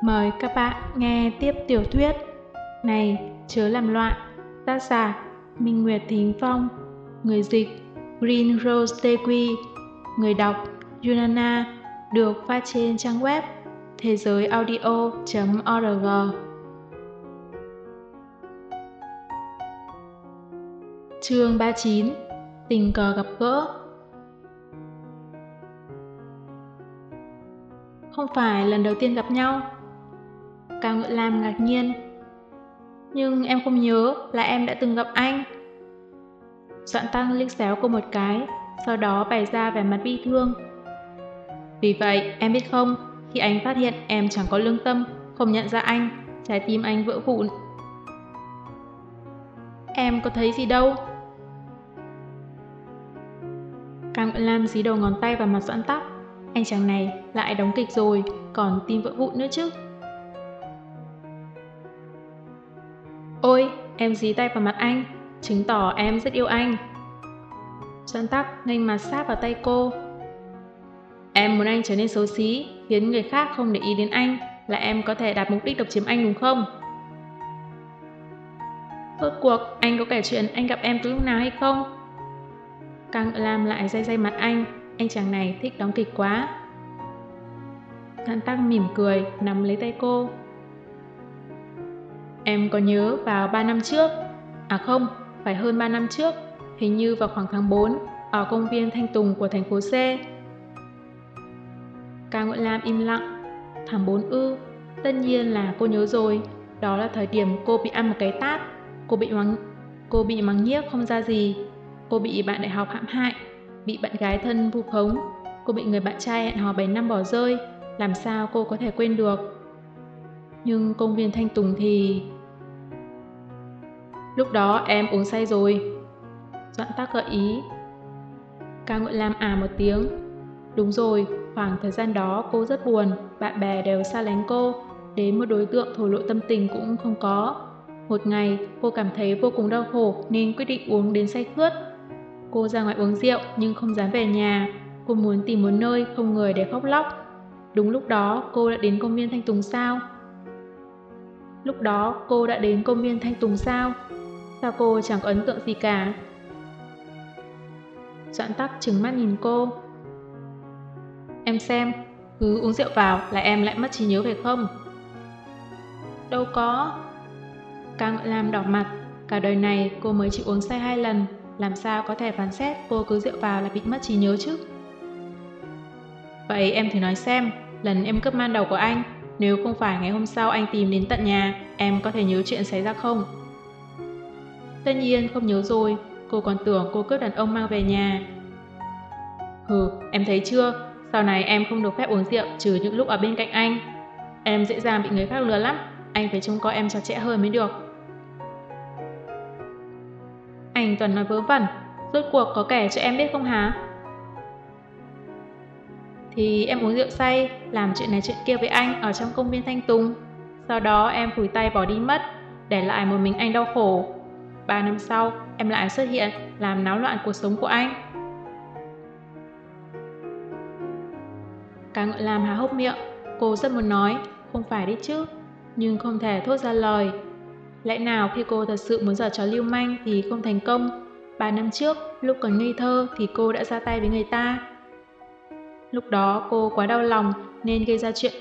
Mời các bạn nghe tiếp tiểu thuyết Này, chớ làm loạn, Tác giả Minh Nguyệt Thính Phong, Người dịch Green Rose Tequi Người đọc Yunana, Được phát trên trang web thế giới audio.org Chương 39 Tình cờ gặp gỡ. Không phải lần đầu tiên gặp nhau Cao Ngự Lam ngạc nhiên. Nhưng em không nhớ là em đã từng gặp anh. Doãn Tăng liếc xéo cô một cái, sau đó bày ra vẻ mặt bi thương. Vì vậy, em biết không, khi anh phát hiện em chẳng có lương tâm, không nhận ra anh, trái tim anh vỡ vụn. Em có thấy gì đâu. Càng Ngự Lam dí đầu ngón tay vào mặt Doãn Tắc. Anh chàng này lại đóng kịch rồi, còn tim vỡ vụn nữa chứ. Ôi, em dí tay vào mặt anh, chứng tỏ em rất yêu anh. Doan tắc nghênh mặt sát vào tay cô. Em muốn anh trở nên xấu xí, khiến người khác không để ý đến anh, là em có thể đạt mục đích độc chiếm anh đúng không? Rốt cuộc, anh có kể chuyện anh gặp em từ lúc nào hay không? Căng làm lại dây dây mặt anh, anh chàng này thích đóng kịch quá. Doan tắc mỉm cười, nắm lấy tay cô. Em có nhớ vào 3 năm trước, à không, phải hơn 3 năm trước, hình như vào khoảng tháng 4, ở công viên Thanh Tùng của thành phố C. Ca Nguyễn Lam im lặng, tháng 4 ư, tất nhiên là cô nhớ rồi, đó là thời điểm cô bị ăn một cái tát, cô bị mắng, cô bị mắng nhiếc không ra gì, cô bị bạn đại học hãm hại, bị bạn gái thân vu khống, cô bị người bạn trai hẹn hò 7 năm bỏ rơi, làm sao cô có thể quên được. Nhưng công viên Thanh Tùng thì... Lúc đó em uống say rồi. Doãn tác gợi ý. Cao Ngụy Lam à một tiếng. Đúng rồi, khoảng thời gian đó cô rất buồn, bạn bè đều xa lánh cô, đến một đối tượng thổ lộ tâm tình cũng không có. Một ngày, cô cảm thấy vô cùng đau khổ nên quyết định uống đến say khướt. Cô ra ngoài uống rượu nhưng không dám về nhà. Cô muốn tìm một nơi không người để khóc lóc. Đúng lúc đó, cô đã đến công viên Thanh Tùng sao? Lúc đó, cô đã đến công viên Thanh Tùng sao? Sao cô chẳng có ấn tượng gì cả? Doãn tắc trừng mắt nhìn cô. Em xem, cứ uống rượu vào là em lại mất trí nhớ phải không? Đâu có. Càng làm đỏ mặt, cả đời này cô mới chỉ uống say hai lần, làm sao có thể phán xét cô cứ rượu vào là bị mất trí nhớ chứ? Vậy em thử nói xem, lần em cướp man đầu của anh, nếu không phải ngày hôm sau anh tìm đến tận nhà, em có thể nhớ chuyện xảy ra không? Tất nhiên không nhớ rồi, cô còn tưởng cô cướp đàn ông mang về nhà. Hừ, em thấy chưa, sau này em không được phép uống rượu trừ những lúc ở bên cạnh anh. Em dễ dàng bị người khác lừa lắm, anh phải trông coi em chặt chẽ hơn mới được. Anh toàn nói vớ vẩn, rốt cuộc có kẻ cho em biết không hả? Thì em uống rượu say, làm chuyện này chuyện kia với anh ở trong công viên Thanh Tùng. Sau đó em phủi tay bỏ đi mất, để lại một mình anh đau khổ. Ba năm sau, em lại xuất hiện, làm náo loạn cuộc sống của anh. Càng ngợi làm há hốc miệng, cô rất muốn nói, không phải đấy chứ, nhưng không thể thốt ra lời. Lẽ nào khi cô thật sự muốn giở trò lưu manh thì không thành công? Ba năm trước, lúc còn ngây thơ thì cô đã ra tay với người ta. Lúc đó cô quá đau lòng nên gây ra chuyện.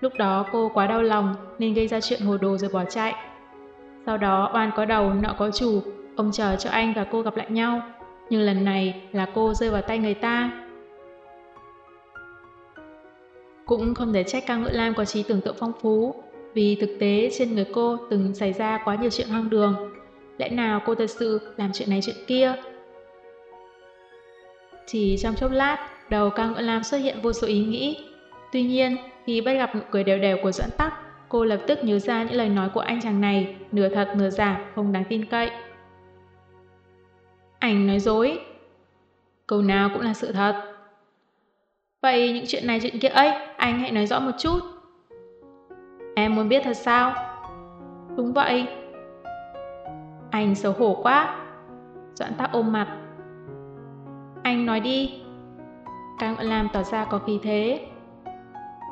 Lúc đó cô quá đau lòng nên gây ra chuyện hồ đồ rồi bỏ chạy. Sau đó oan có đầu, nợ có chủ, ông chờ cho anh và cô gặp lại nhau. Nhưng lần này là cô rơi vào tay người ta. Cũng không thể trách ca ngợi Lam có trí tưởng tượng phong phú, vì thực tế trên người cô từng xảy ra quá nhiều chuyện hoang đường. Lẽ nào cô thật sự làm chuyện này chuyện kia? Chỉ trong chốc lát, đầu ca ngợi Lam xuất hiện vô số ý nghĩ. Tuy nhiên, khi bắt gặp nụ cười đều đều của Doãn Tắc, Cô lập tức nhớ ra những lời nói của anh chàng này, nửa thật nửa giả, không đáng tin cậy. Anh nói dối. Câu nào cũng là sự thật. Vậy những chuyện này chuyện kia ấy, anh hãy nói rõ một chút. Em muốn biết thật sao? Đúng vậy. Anh xấu hổ quá. Doãn tác ôm mặt. Anh nói đi. Càng làm tỏ ra có khí thế.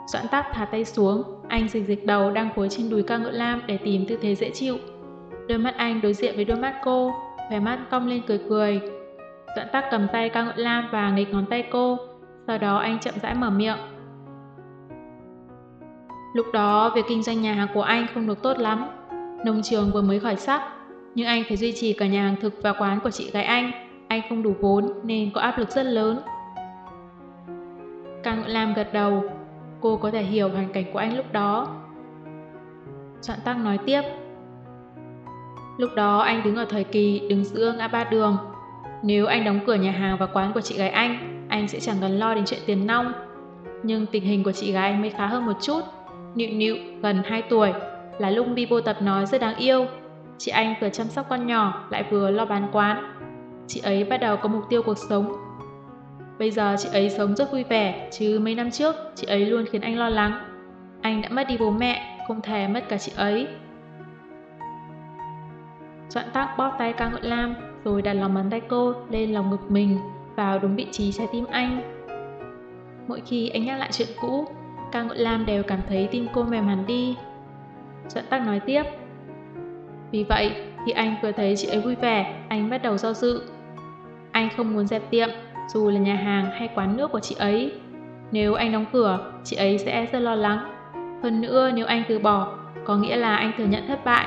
Doãn tắc thả tay xuống, anh dịch dịch đầu đang cúi trên đùi ca ngợi lam để tìm tư thế dễ chịu. Đôi mắt anh đối diện với đôi mắt cô, vẻ mắt cong lên cười cười. Doãn tắc cầm tay ca ngợi lam và nghịch ngón tay cô, sau đó anh chậm rãi mở miệng. Lúc đó, việc kinh doanh nhà hàng của anh không được tốt lắm. Nông trường vừa mới khởi sắc, nhưng anh phải duy trì cả nhà hàng thực và quán của chị gái anh. Anh không đủ vốn nên có áp lực rất lớn. Càng Ngọn Lam gật đầu, cô có thể hiểu hoàn cảnh của anh lúc đó. Soạn Tăng nói tiếp. Lúc đó anh đứng ở thời kỳ đứng giữa ngã ba đường. Nếu anh đóng cửa nhà hàng và quán của chị gái anh, anh sẽ chẳng cần lo đến chuyện tiền nong. Nhưng tình hình của chị gái anh mới khá hơn một chút. Nịu nịu, gần 2 tuổi, là lúc bi vô tập nói rất đáng yêu. Chị anh vừa chăm sóc con nhỏ lại vừa lo bán quán. Chị ấy bắt đầu có mục tiêu cuộc sống. Bây giờ chị ấy sống rất vui vẻ, chứ mấy năm trước chị ấy luôn khiến anh lo lắng. Anh đã mất đi bố mẹ, không thể mất cả chị ấy. Doãn tắc bóp tay ca ngợi lam, rồi đặt lòng bàn tay cô lên lòng ngực mình, vào đúng vị trí trái tim anh. Mỗi khi anh nhắc lại chuyện cũ, ca ngợi lam đều cảm thấy tim cô mềm hẳn đi. Doãn tắc nói tiếp. Vì vậy, khi anh vừa thấy chị ấy vui vẻ, anh bắt đầu do dự. Anh không muốn dẹp tiệm, dù là nhà hàng hay quán nước của chị ấy. Nếu anh đóng cửa, chị ấy sẽ rất lo lắng. Hơn nữa, nếu anh từ bỏ, có nghĩa là anh thừa nhận thất bại.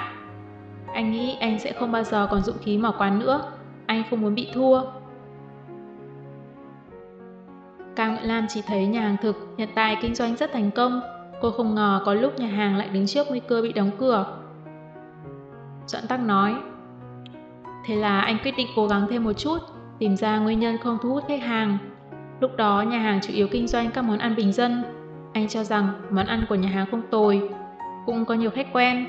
Anh nghĩ anh sẽ không bao giờ còn dũng khí mở quán nữa. Anh không muốn bị thua. Cao Nguyễn Lam chỉ thấy nhà hàng thực hiện tại kinh doanh rất thành công. Cô không ngờ có lúc nhà hàng lại đứng trước nguy cơ bị đóng cửa. Doãn Tắc nói, Thế là anh quyết định cố gắng thêm một chút, tìm ra nguyên nhân không thu hút khách hàng. Lúc đó nhà hàng chủ yếu kinh doanh các món ăn bình dân. Anh cho rằng món ăn của nhà hàng không tồi, cũng có nhiều khách quen.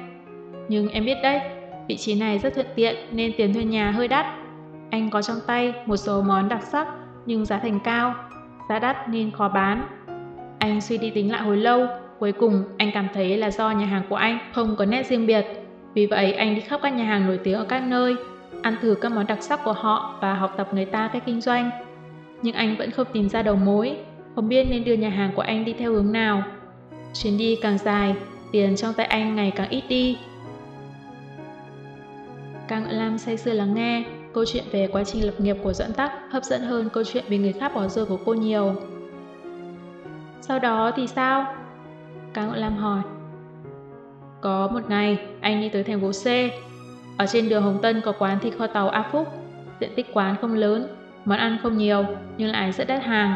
Nhưng em biết đấy, vị trí này rất thuận tiện nên tiền thuê nhà hơi đắt. Anh có trong tay một số món đặc sắc nhưng giá thành cao, giá đắt nên khó bán. Anh suy đi tính lại hồi lâu, cuối cùng anh cảm thấy là do nhà hàng của anh không có nét riêng biệt. Vì vậy anh đi khắp các nhà hàng nổi tiếng ở các nơi, ăn thử các món đặc sắc của họ và học tập người ta cách kinh doanh. Nhưng anh vẫn không tìm ra đầu mối, không biết nên đưa nhà hàng của anh đi theo hướng nào. Chuyến đi càng dài, tiền trong tay anh ngày càng ít đi. Càng Ngựa Lam say sưa lắng nghe, câu chuyện về quá trình lập nghiệp của Doãn Tắc hấp dẫn hơn câu chuyện bị người khác bỏ rơi của cô nhiều. Sau đó thì sao? Càng Ngựa Lam hỏi. Có một ngày, anh đi tới thành phố C. Ở trên đường Hồng Tân có quán thịt kho tàu A Phúc. Diện tích quán không lớn, món ăn không nhiều, nhưng lại rất đắt hàng.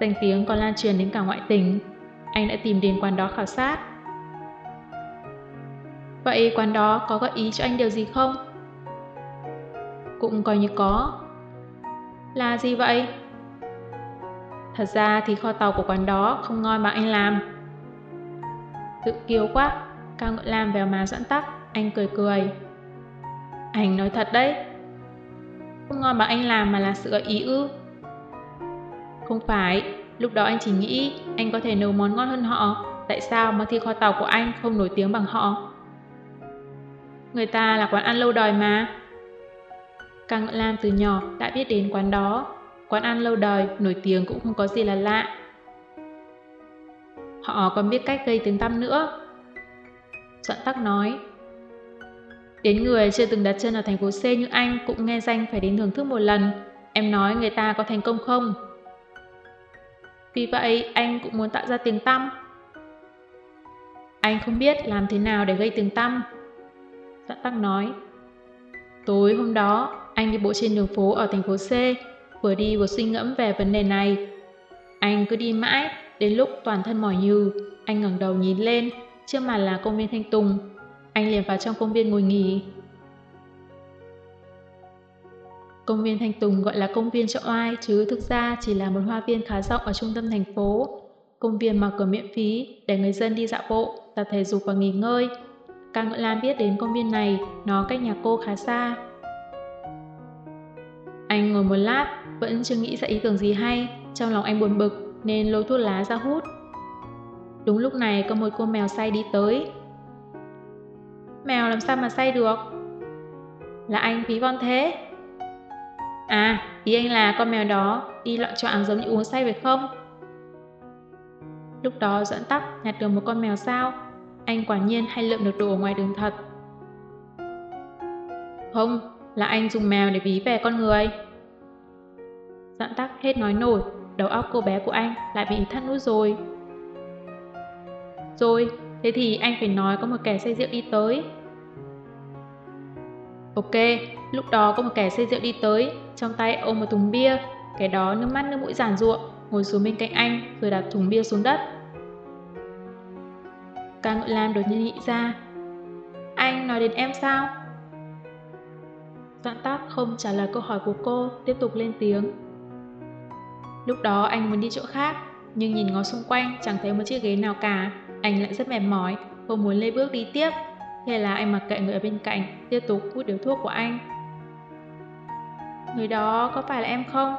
Danh tiếng còn lan truyền đến cả ngoại tỉnh. Anh đã tìm đến quán đó khảo sát. Vậy quán đó có gợi ý cho anh điều gì không? Cũng coi như có. Là gì vậy? Thật ra thì kho tàu của quán đó không ngon bằng anh làm. Tự kiêu quá, Cao Ngợi Lam vèo má dẫn tắc, anh cười cười. Anh nói thật đấy. Không ngon mà anh làm mà là sự gợi ý ư. Không phải, lúc đó anh chỉ nghĩ anh có thể nấu món ngon hơn họ. Tại sao mà thi kho tàu của anh không nổi tiếng bằng họ? Người ta là quán ăn lâu đời mà. Càng Ngợi Lam từ nhỏ đã biết đến quán đó. Quán ăn lâu đời, nổi tiếng cũng không có gì là lạ. Họ còn biết cách gây tiếng tăm nữa. Soạn tắc nói. Đến người chưa từng đặt chân ở thành phố C như anh cũng nghe danh phải đến thưởng thức một lần. Em nói người ta có thành công không? Vì vậy anh cũng muốn tạo ra tiếng tăm. Anh không biết làm thế nào để gây tiếng tăm. Doãn tắc nói. Tối hôm đó, anh đi bộ trên đường phố ở thành phố C, vừa đi vừa suy ngẫm về vấn đề này. Anh cứ đi mãi, đến lúc toàn thân mỏi nhừ, anh ngẩng đầu nhìn lên, trước mặt là công viên Thanh Tùng. Anh liền vào trong công viên ngồi nghỉ. Công viên Thanh Tùng gọi là công viên cho oai chứ thực ra chỉ là một hoa viên khá rộng ở trung tâm thành phố. Công viên mở cửa miễn phí để người dân đi dạo bộ, tập thể dục và nghỉ ngơi. Càng Ngợi Lan biết đến công viên này, nó cách nhà cô khá xa. Anh ngồi một lát, vẫn chưa nghĩ ra ý tưởng gì hay, trong lòng anh buồn bực nên lôi thuốc lá ra hút. Đúng lúc này có một cô mèo say đi tới. Mèo làm sao mà say được? Là anh ví von thế. À, ý anh là con mèo đó đi loạn choạng giống như uống say phải không? Lúc đó dẫn tắc nhặt được một con mèo sao? Anh quả nhiên hay lượm được đồ ở ngoài đường thật. Không, là anh dùng mèo để ví về con người. Dẫn tắc hết nói nổi, đầu óc cô bé của anh lại bị thắt nút rồi. Rồi, thế thì anh phải nói có một kẻ say rượu đi tới. Ok, lúc đó có một kẻ say rượu đi tới, trong tay ôm một thùng bia, kẻ đó nước mắt nước mũi giản ruộng, ngồi xuống bên cạnh anh rồi đặt thùng bia xuống đất. Ca Ngợi Lam đột nhiên nghĩ ra. Anh nói đến em sao? Doãn tác không trả lời câu hỏi của cô, tiếp tục lên tiếng. Lúc đó anh muốn đi chỗ khác, nhưng nhìn ngó xung quanh chẳng thấy một chiếc ghế nào cả. Anh lại rất mệt mỏi, không muốn lê bước đi tiếp. Thế là anh mặc kệ người ở bên cạnh, tiếp tục hút điếu thuốc của anh. Người đó có phải là em không?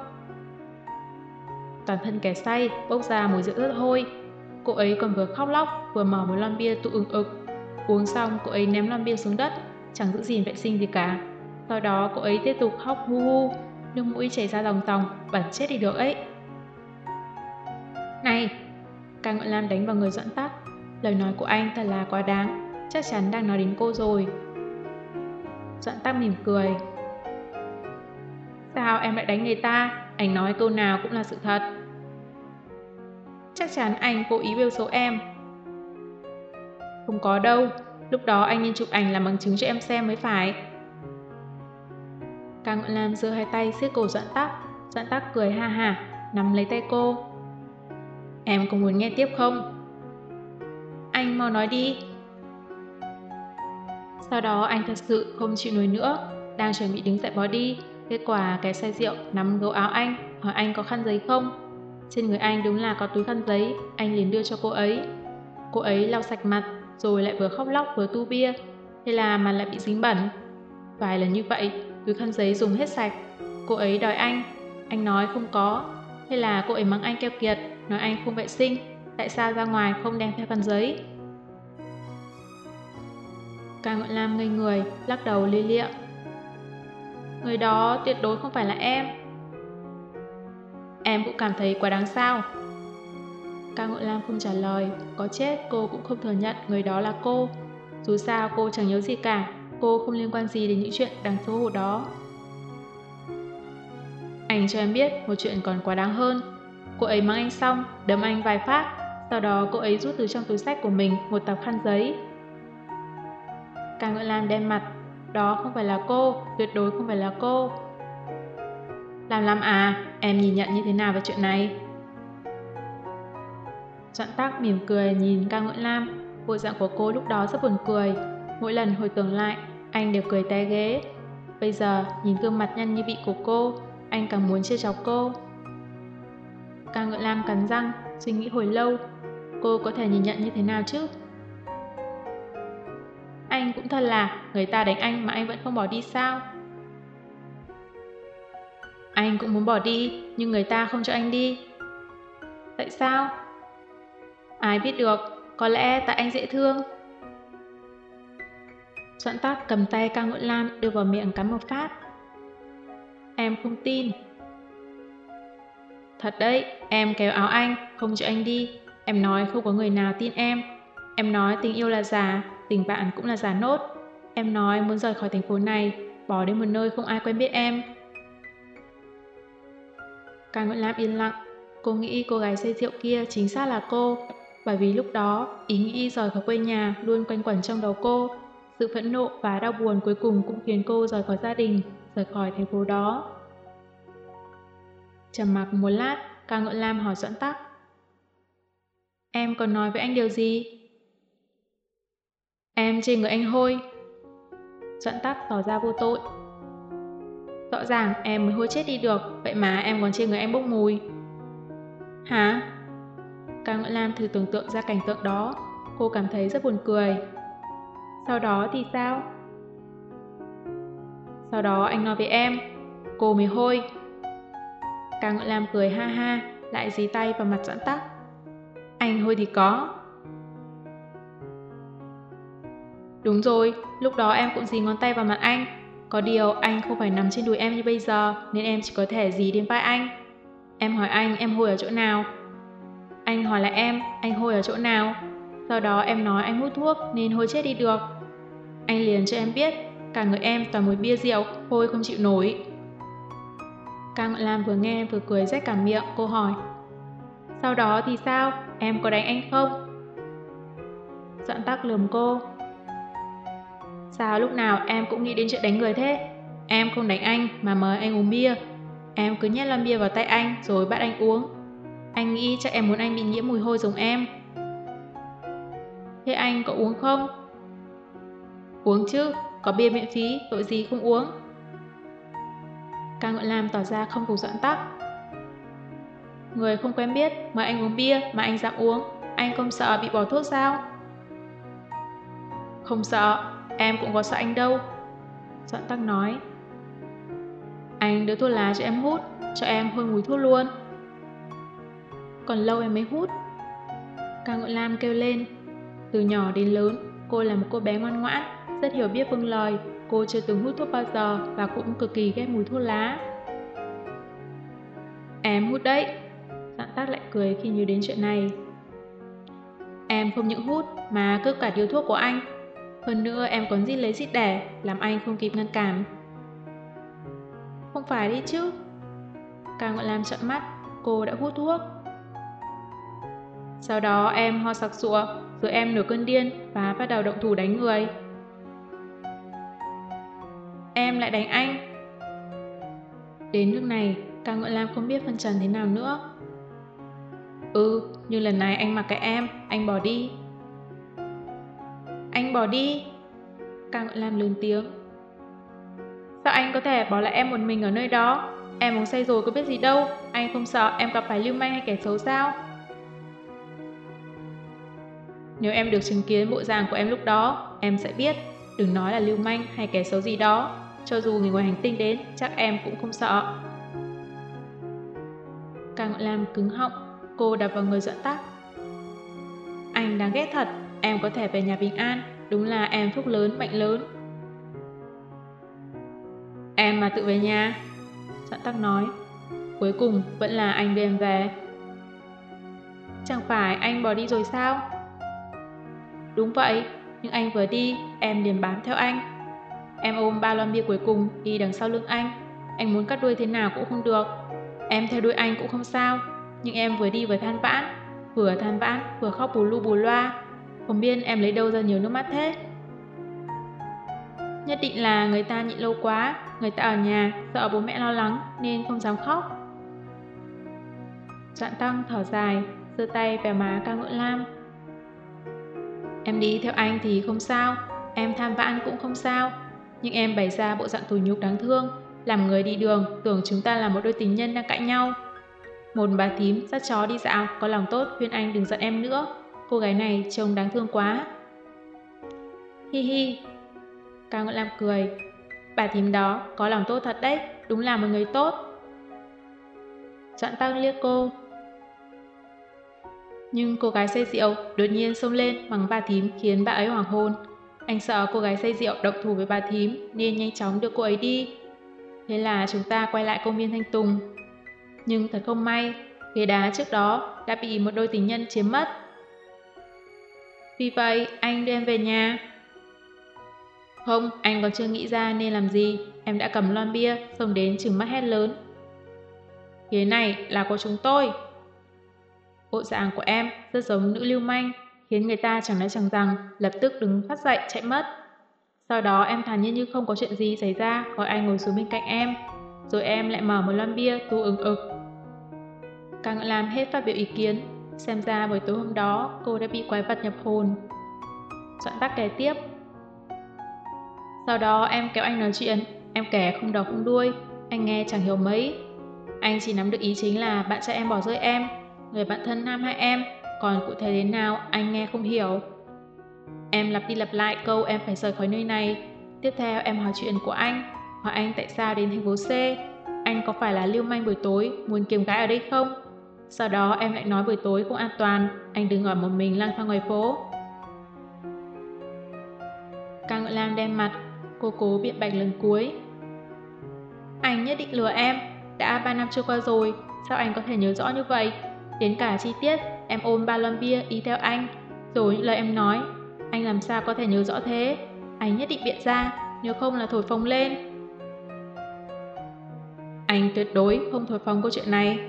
Toàn thân kẻ say, bốc ra mùi rượu rất hôi. Cô ấy còn vừa khóc lóc, vừa mở một lon bia tụ ứng ực. Uống xong, cô ấy ném lon bia xuống đất, chẳng giữ gìn vệ sinh gì cả. Sau đó cô ấy tiếp tục khóc hu hu, nước mũi chảy ra lòng tòng, bẩn chết đi được ấy. Này! Càng Ngọn Lam đánh vào người dẫn tắc. Lời nói của anh thật là quá đáng, chắc chắn đang nói đến cô rồi. Doãn tắc mỉm cười. Sao em lại đánh người ta? Anh nói câu nào cũng là sự thật. Chắc chắn anh cố ý bêu xấu em. Không có đâu, lúc đó anh nên chụp ảnh làm bằng chứng cho em xem mới phải. Càng Ngọn Lam giơ hai tay siết cổ Doãn tắc, Doãn tắc cười ha ha, nắm lấy tay cô. Em có muốn nghe tiếp không? Anh mau nói đi. Sau đó anh thật sự không chịu nổi nữa, đang chuẩn bị đứng dậy bỏ đi. Kết quả cái say rượu nắm gấu áo anh, hỏi anh có khăn giấy không? Trên người anh đúng là có túi khăn giấy, anh liền đưa cho cô ấy. Cô ấy lau sạch mặt, rồi lại vừa khóc lóc vừa tu bia. Thế là mặt lại bị dính bẩn. Vài lần như vậy, túi khăn giấy dùng hết sạch. Cô ấy đòi anh, anh nói không có. Thế là cô ấy mắng anh keo kiệt, nói anh không vệ sinh, tại sao ra ngoài không đem theo khăn giấy. Cao Ngọn Lam ngây người, lắc đầu li lịa. Người đó tuyệt đối không phải là em. Em cũng cảm thấy quá đáng sao. Cao Ngọn Lam không trả lời, có chết cô cũng không thừa nhận người đó là cô. Dù sao cô chẳng nhớ gì cả, cô không liên quan gì đến những chuyện đáng xấu hổ đó. Anh cho em biết một chuyện còn quá đáng hơn. Cô ấy mang anh xong, đấm anh vài phát, sau đó cô ấy rút từ trong túi sách của mình một tập khăn giấy. Ca Ngợi Lam đen mặt, đó không phải là cô, tuyệt đối không phải là cô. Làm Lam à, em nhìn nhận như thế nào về chuyện này? Doãn tác mỉm cười nhìn ca ngợi lam, bộ dạng của cô lúc đó rất buồn cười. Mỗi lần hồi tưởng lại, anh đều cười té ghế. Bây giờ, nhìn gương mặt nhăn như bị của cô, anh càng muốn chia chọc cô. Ca ngợi lam cắn răng, suy nghĩ hồi lâu. Cô có thể nhìn nhận như thế nào chứ? Anh cũng thật là, người ta đánh anh mà anh vẫn không bỏ đi sao? Anh cũng muốn bỏ đi, nhưng người ta không cho anh đi. Tại sao? Ai biết được, có lẽ tại anh dễ thương. Doãn tắc cầm tay Cao nguyễn Lam đưa vào miệng cắn một phát. Em không tin. Thật đấy, em kéo áo anh, không cho anh đi. Em nói không có người nào tin em. Em nói tình yêu là giả, tình bạn cũng là giả nốt. Em nói muốn rời khỏi thành phố này, bỏ đến một nơi không ai quen biết em. Càng nguyễn Lam yên lặng, cô nghĩ cô gái say rượu kia chính xác là cô, bởi vì lúc đó ý nghĩ rời khỏi quê nhà luôn quanh quẩn trong đầu cô. Sự phẫn nộ và đau buồn cuối cùng cũng khiến cô rời khỏi gia đình, rời khỏi thành phố đó. Trầm mặc một lát, Cao Ngọn Lam hỏi Doãn Tắc. Em còn nói với anh điều gì? Em chê người anh hôi. Doãn Tắc tỏ ra vô tội. Rõ ràng em mới hôi chết đi được, vậy mà em còn chê người anh bốc mùi. Hả? Cao Nguyễn Lam thử tưởng tượng ra cảnh tượng đó, cô cảm thấy rất buồn cười. Sau đó thì sao? Sau đó anh nói với em, cô mới hôi. Cao Nguyễn Lam cười ha ha, lại dí tay vào mặt Doãn Tắc. Anh hôi thì có. Đúng rồi, lúc đó em cũng dí ngón tay vào mặt anh. Có điều anh không phải nằm trên đùi em như bây giờ, nên em chỉ có thể dí đến vai anh. Em hỏi anh em hôi ở chỗ nào? Anh hỏi lại em, anh hôi ở chỗ nào? Sau đó em nói anh hút thuốc nên hôi chết đi được. Anh liền cho em biết, cả người em toàn mùi bia rượu, hôi không chịu nổi. Cao Ngọn Lam vừa nghe vừa cười rách cả miệng, cô hỏi. Sau đó thì sao? Em có đánh anh không? Doãn tắc lườm cô. Sao lúc nào em cũng nghĩ đến chuyện đánh người thế? Em không đánh anh mà mời anh uống bia. Em cứ nhét lon bia vào tay anh rồi bắt anh uống. Anh nghĩ chắc em muốn anh bị nhiễm mùi hôi giống em. Thế anh có uống không? Uống chứ, có bia miễn phí, tội gì không uống. Ca Ngọn Lam tỏ ra không cùng dọn tóc. Người không quen biết, mời anh uống bia mà anh dám uống, anh không sợ bị bỏ thuốc sao? Không sợ, em cũng có sợ anh đâu. Doãn tắc nói. Anh đưa thuốc lá cho em hút, cho em hôn mùi thuốc luôn. Còn lâu em mới hút. Ca Ngọn Lam kêu lên. Từ nhỏ đến lớn, cô là một cô bé ngoan ngoãn, rất hiểu biết vâng lời. Cô chưa từng hút thuốc bao giờ và cũng cực kỳ ghét mùi thuốc lá. Em hút đấy. Doãn tác lại cười khi nhớ đến chuyện này. Em không những hút mà cướp cả điếu thuốc của anh. Hơn nữa em còn giết lấy giết đẻ, làm anh không kịp ngăn cản. Không phải đi chứ. Ca gọi làm trợn mắt, cô đã hút thuốc. Sau đó em ho sặc sụa, rồi em nửa cơn điên và bắt đầu động thủ đánh người. Em lại đánh anh. Đến lúc này, Cao Ngọn Lam không biết phân trần thế nào nữa. Ừ, nhưng lần này anh mặc cái em, anh bỏ đi. Anh bỏ đi. Ca ngợi Lam lớn tiếng. Sao anh có thể bỏ lại em một mình ở nơi đó? Em uống say rồi có biết gì đâu, anh không sợ em gặp phải lưu manh hay kẻ xấu sao? Nếu em được chứng kiến bộ dạng của em lúc đó, em sẽ biết, đừng nói là lưu manh hay kẻ xấu gì đó, cho dù người ngoài hành tinh đến, chắc em cũng không sợ. Càng làm cứng họng, cô đập vào người dẫn tắc. Anh đáng ghét thật, em có thể về nhà bình an, đúng là em phúc lớn, mạnh lớn. Em mà tự về nhà, dẫn tắc nói. Cuối cùng vẫn là anh đưa em về. Chẳng phải anh bỏ đi rồi sao? Đúng vậy, nhưng anh vừa đi, em liền bám theo anh. Em ôm ba lon bia cuối cùng đi đằng sau lưng anh. Anh muốn cắt đuôi thế nào cũng không được. Em theo đuôi anh cũng không sao, nhưng em vừa đi vừa than vãn, vừa than vãn vừa khóc bù lu bù loa. Không biết em lấy đâu ra nhiều nước mắt thế. Nhất định là người ta nhịn lâu quá, người ta ở nhà, sợ bố mẹ lo lắng nên không dám khóc. Doãn tăng thở dài, giơ tay về má ca ngưỡng lam. Em đi theo anh thì không sao, em tham vãn cũng không sao, nhưng em bày ra bộ dạng tủi nhục đáng thương, làm người đi đường tưởng chúng ta là một đôi tình nhân đang cãi nhau. Một bà thím dắt chó đi dạo có lòng tốt khuyên anh đừng giận em nữa, cô gái này trông đáng thương quá. Hi hi, Cao Ngân Lam cười, bà thím đó có lòng tốt thật đấy, đúng là một người tốt. Doãn tăng liếc cô, nhưng cô gái say rượu đột nhiên xông lên bằng bà thím khiến bà ấy hoảng hồn. Anh sợ cô gái say rượu động thủ với bà thím nên nhanh chóng đưa cô ấy đi. Thế là chúng ta quay lại công viên Thanh Tùng. Nhưng thật không may, ghế đá trước đó đã bị một đôi tình nhân chiếm mất. Vì vậy, anh đưa em về nhà. Không, anh còn chưa nghĩ ra nên làm gì. Em đã cầm lon bia, xông đến chừng mắt hét lớn. Ghế này là của chúng tôi. Bộ dạng của em rất giống nữ lưu manh, khiến người ta chẳng nói chẳng rằng, lập tức đứng phát dậy chạy mất. Sau đó em thản nhiên như không có chuyện gì xảy ra, gọi anh ngồi xuống bên cạnh em. Rồi em lại mở một lon bia tu ứng ực. Càng làm hết phát biểu ý kiến, xem ra buổi tối hôm đó cô đã bị quái vật nhập hồn. Soạn tác kể tiếp. Sau đó em kéo anh nói chuyện, em kể không đầu không đuôi, anh nghe chẳng hiểu mấy. Anh chỉ nắm được ý chính là bạn trai em bỏ rơi em, người bạn thân nam hai em, còn cụ thể đến nào anh nghe không hiểu. Em lặp đi lặp lại câu em phải rời khỏi nơi này. Tiếp theo em hỏi chuyện của anh, hỏi anh tại sao đến thành phố C. Anh có phải là lưu manh buổi tối, muốn kiếm gái ở đây không? Sau đó em lại nói buổi tối không an toàn, anh đừng ở một mình lang thang ngoài phố. Ca Ngợi Lam đen mặt, cô cố biện bạch lần cuối. Anh nhất định lừa em, đã 3 năm trôi qua rồi, sao anh có thể nhớ rõ như vậy? Đến cả chi tiết em ôm ba lon bia đi theo anh, rồi những lời em nói. Anh làm sao có thể nhớ rõ thế? Anh nhất định biện ra, nếu không là thổi phồng lên. Anh tuyệt đối không thổi phồng câu chuyện này.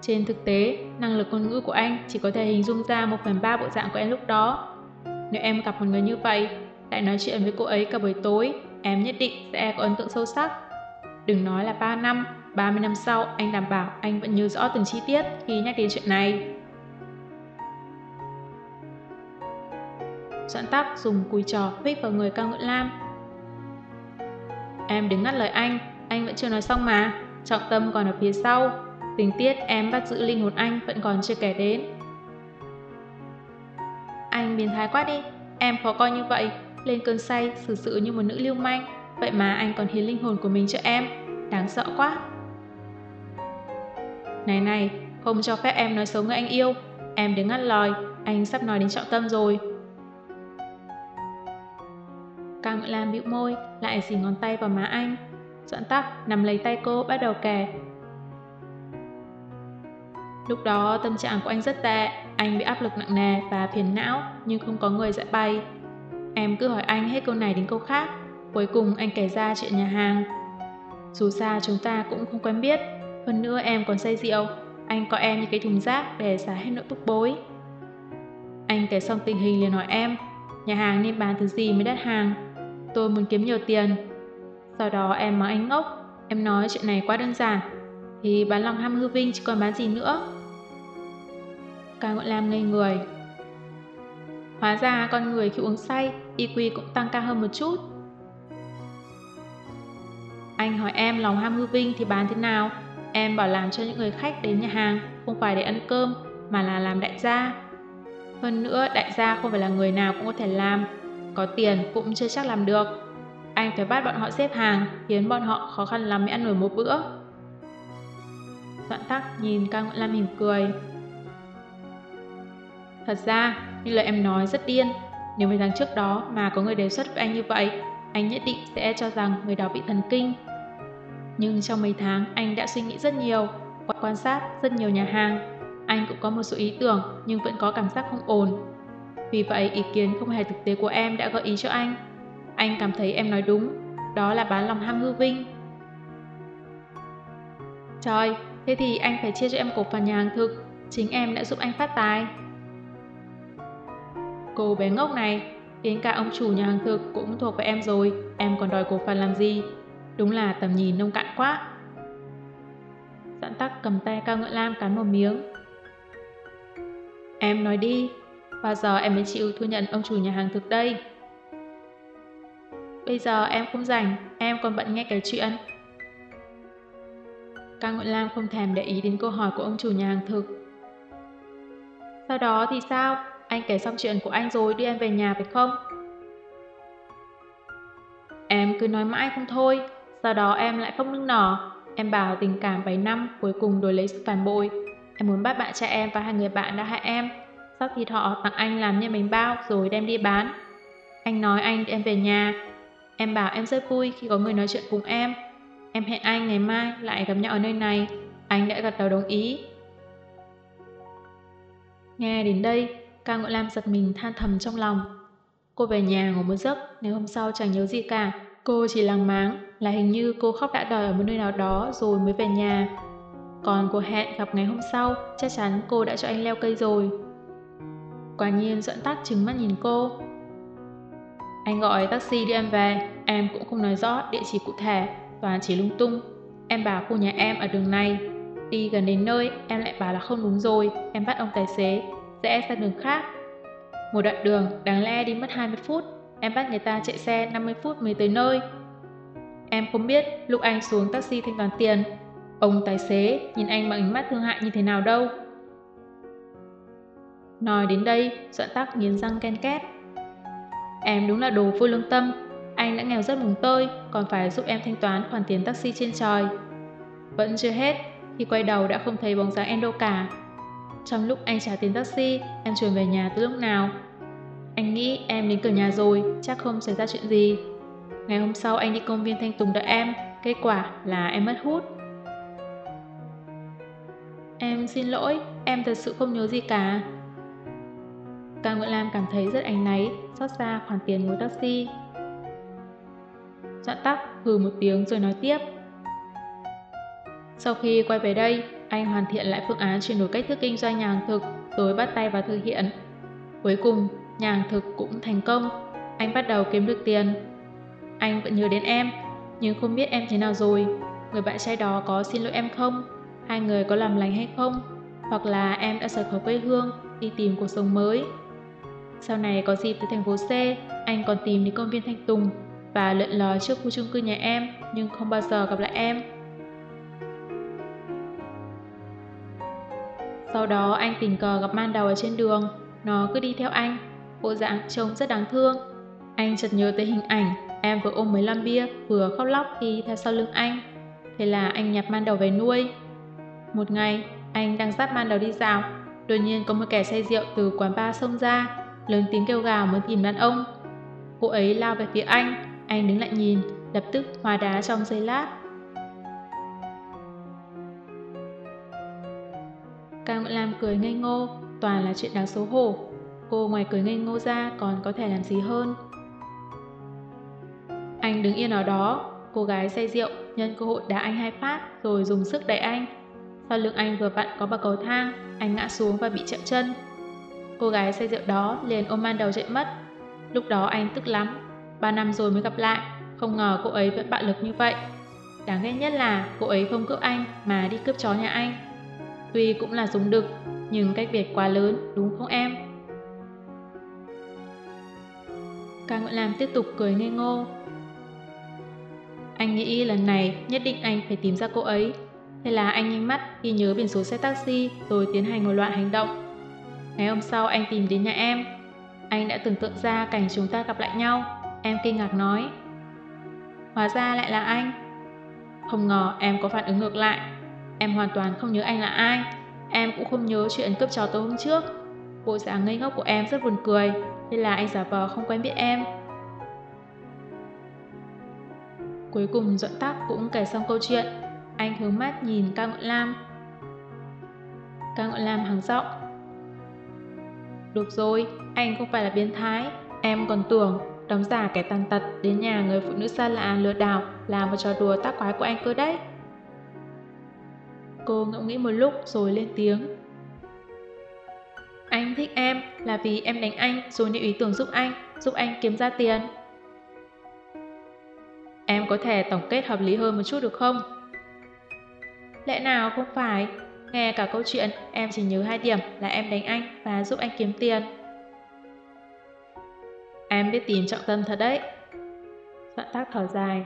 Trên thực tế, năng lực ngôn ngữ của anh chỉ có thể hình dung ra một phần ba bộ dạng của em lúc đó. Nếu em gặp một người như vậy, lại nói chuyện với cô ấy cả buổi tối, em nhất định sẽ có ấn tượng sâu sắc. Đừng nói là 3 năm, 30 năm sau anh đảm bảo anh vẫn nhớ rõ từng chi tiết khi nhắc đến chuyện này. Doãn tắc dùng cùi trò vích vào người cao ngưỡng lam. Em đừng ngắt lời anh, anh vẫn chưa nói xong mà, trọng tâm còn ở phía sau. Tình tiết em bắt giữ linh hồn anh vẫn còn chưa kể đến. Anh biến thái quá đi, em khó coi như vậy, lên cơn say xử sự như một nữ lưu manh, vậy mà anh còn hiến linh hồn của mình cho em, đáng sợ quá. Này này, không cho phép em nói xấu người anh yêu, em đừng ngắt lời, anh sắp nói đến trọng tâm rồi. Cao Ngự Lam bĩu môi, lại dì ngón tay vào má anh. Doãn tắc nằm lấy tay cô bắt đầu kể. Lúc đó tâm trạng của anh rất tệ, anh bị áp lực nặng nề và phiền não nhưng không có người dạy bay. Em cứ hỏi anh hết câu này đến câu khác, cuối cùng anh kể ra chuyện nhà hàng. Dù sao chúng ta cũng không quen biết, hơn nữa em còn say rượu, anh coi em như cái thùng rác để xả hết nỗi bức bối. Anh kể xong tình hình liền hỏi em, nhà hàng nên bán thứ gì mới đắt hàng. Tôi muốn kiếm nhiều tiền. Sau đó em mắng anh ngốc, em nói chuyện này quá đơn giản, thì bán lòng ham hư vinh chứ còn bán gì nữa. Cao Ngọn Lam ngây người. Hóa ra con người khi uống say, IQ cũng tăng cao hơn một chút. Anh hỏi em lòng ham hư vinh thì bán thế nào? Em bảo làm cho những người khách đến nhà hàng, không phải để ăn cơm, mà là làm đại gia. Hơn nữa, đại gia không phải là người nào cũng có thể làm, có tiền cũng chưa chắc làm được. Anh phải bắt bọn họ xếp hàng, khiến bọn họ khó khăn lắm mới ăn nổi một bữa. Doãn tắc nhìn ca Ngọn Lam mỉm cười. Thật ra, như lời em nói rất điên. Nếu mấy tháng trước đó mà có người đề xuất với anh như vậy, anh nhất định sẽ cho rằng người đó bị thần kinh. Nhưng trong mấy tháng, anh đã suy nghĩ rất nhiều, quan sát rất nhiều nhà hàng. Anh cũng có một số ý tưởng nhưng vẫn có cảm giác không ổn. Vì vậy, ý kiến không hề thực tế của em đã gợi ý cho anh. Anh cảm thấy em nói đúng, đó là bán lòng ham hư vinh. Trời, thế thì anh phải chia cho em cổ phần nhà hàng thực, chính em đã giúp anh phát tài. Cô bé ngốc này, đến cả ông chủ nhà hàng thực cũng thuộc về em rồi, em còn đòi cổ phần làm gì? Đúng là tầm nhìn nông cạn quá. giãn tắc cầm tay Cao Ngựa Lam cắn một miếng. Em nói đi, bao giờ em mới chịu thu nhận ông chủ nhà hàng thực đây? Bây giờ em không rảnh, em còn bận nghe cái chuyện. Cao Ngọn Lam không thèm để ý đến câu hỏi của ông chủ nhà hàng thực. Sau đó thì sao? Anh kể xong chuyện của anh rồi đưa em về nhà phải không? Em cứ nói mãi không thôi, sau đó em lại không nức nở. Em bảo tình cảm 7 năm cuối cùng đổi lấy sự phản bội. Em muốn bắt bạn trai em và hai người bạn đã hại em. Sau thịt họ tặng anh làm như bánh bao rồi đem đi bán. Anh nói anh đưa em về nhà. Em bảo em rất vui khi có người nói chuyện cùng em. Em hẹn anh ngày mai lại gặp nhau ở nơi này. Anh đã gật đầu đồng ý. Nghe đến đây, Cao Ngộ Lam giật mình than thầm trong lòng. Cô về nhà ngủ một giấc, nếu hôm sau chẳng nhớ gì cả. Cô chỉ làng máng là hình như cô khóc đã đòi ở một nơi nào đó rồi mới về nhà. Còn cuộc hẹn gặp ngày hôm sau, chắc chắn cô đã cho anh leo cây rồi. Quả nhiên dẫn tắt trừng mắt nhìn cô. Anh gọi taxi đi em về, em cũng không nói rõ địa chỉ cụ thể, toàn chỉ lung tung. Em bảo khu nhà em ở đường này, đi gần đến nơi em lại bảo là không đúng rồi, em bắt ông tài xế rẽ sang đường khác. Một đoạn đường đáng lẽ đi mất 20 phút, em bắt người ta chạy xe 50 phút mới tới nơi. Em không biết lúc anh xuống taxi thanh toán tiền, ông tài xế nhìn anh bằng ánh mắt thương hại như thế nào đâu. Nói đến đây, soạn tắc nghiến răng ken két. Em đúng là đồ vô lương tâm, anh đã nghèo rất mùng tơi, còn phải giúp em thanh toán khoản tiền taxi trên trời. Vẫn chưa hết, khi quay đầu đã không thấy bóng dáng em đâu cả. Trong lúc anh trả tiền taxi, em chuyển về nhà từ lúc nào? Anh nghĩ em đến cửa nhà rồi, chắc không xảy ra chuyện gì. Ngày hôm sau anh đi công viên Thanh Tùng đợi em, kết quả là em mất hút. Em xin lỗi, em thật sự không nhớ gì cả. Cao Nguyễn Lam cảm thấy rất áy náy, xót xa khoản tiền ngồi taxi. Dọn tóc, hừ một tiếng rồi nói tiếp. Sau khi quay về đây, anh hoàn thiện lại phương án chuyển đổi cách thức kinh doanh nhà hàng thực rồi bắt tay vào thực hiện. Cuối cùng, nhà hàng thực cũng thành công. Anh bắt đầu kiếm được tiền. Anh vẫn nhớ đến em, nhưng không biết em thế nào rồi. Người bạn trai đó có xin lỗi em không? Hai người có làm lành hay không? Hoặc là em đã rời khỏi quê hương, đi tìm cuộc sống mới. Sau này có dịp tới thành phố C, anh còn tìm đến công viên Thanh Tùng và lượn lờ trước khu chung cư nhà em, nhưng không bao giờ gặp lại em. Sau đó anh tình cờ gặp man đầu ở trên đường, nó cứ đi theo anh, bộ dạng trông rất đáng thương. Anh chợt nhớ tới hình ảnh em vừa ôm mấy lon bia vừa khóc lóc đi theo sau lưng anh. Thế là anh nhặt man đầu về nuôi. Một ngày, anh đang dắt man đầu đi dạo, đột nhiên có một kẻ say rượu từ quán bar xông ra, lớn tiếng kêu gào muốn tìm đàn ông. Cô ấy lao về phía anh, anh đứng lại nhìn, lập tức hòa đá trong giây lát. Cao Nguyễn Lam cười ngây ngô, toàn là chuyện đáng xấu hổ. Cô ngoài cười ngây ngô ra còn có thể làm gì hơn. Anh đứng yên ở đó, cô gái say rượu nhân cơ hội đá anh hai phát rồi dùng sức đẩy anh. Sau lưng anh vừa vặn có bậc cầu thang, anh ngã xuống và bị chậm chân. Cô gái say rượu đó liền ôm man đầu chạy mất. Lúc đó anh tức lắm, ba năm rồi mới gặp lại, không ngờ cô ấy vẫn bạo lực như vậy. Đáng ghét nhất là cô ấy không cướp anh mà đi cướp chó nhà anh. Tuy cũng là dùng đực, nhưng cách biệt quá lớn, đúng không em? Ca Nguyễn Lam tiếp tục cười ngây ngô. Anh nghĩ lần này nhất định anh phải tìm ra cô ấy. Thế là anh nhanh mắt ghi nhớ biển số xe taxi rồi tiến hành một loạt hành động. Ngày hôm sau anh tìm đến nhà em. Anh đã tưởng tượng ra cảnh chúng ta gặp lại nhau. Em kinh ngạc nói. Hóa ra lại là anh. Không ngờ em có phản ứng ngược lại. Em hoàn toàn không nhớ anh là ai. Em cũng không nhớ chuyện cướp chó tối hôm trước. Bộ dạng ngây ngốc của em rất buồn cười, nên là anh giả vờ không quen biết em. Cuối cùng dọn Tắc cũng kể xong câu chuyện. Anh hướng mắt nhìn ca Ngọn Lam. Ca Ngọn Lam hắng giọng. Được rồi, anh không phải là biến thái. Em còn tưởng đóng giả kẻ tàn tật đến nhà người phụ nữ xa lạ lừa đảo là một trò đùa tác quái của anh cơ đấy. Cô ngẫm nghĩ một lúc rồi lên tiếng. Anh thích em là vì em đánh anh rồi những ý tưởng giúp anh, giúp anh kiếm ra tiền. Em có thể tổng kết hợp lý hơn một chút được không? Lẽ nào không phải? Nghe cả câu chuyện, em chỉ nhớ hai điểm là em đánh anh và giúp anh kiếm tiền. Em biết tìm trọng tâm thật đấy. Soạn tác thở dài.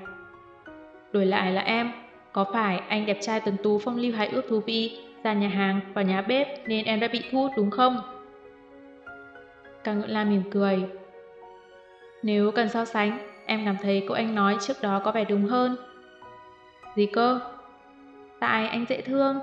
Đổi lại là em, có phải anh đẹp trai tuần tú phong lưu hài ước thú vị, ra nhà hàng, và nhà bếp nên em đã bị thu hút đúng không? Càng Ngưỡng La mỉm cười. Nếu cần so sánh, em cảm thấy cô anh nói trước đó có vẻ đúng hơn. Gì cơ? Tại anh dễ thương,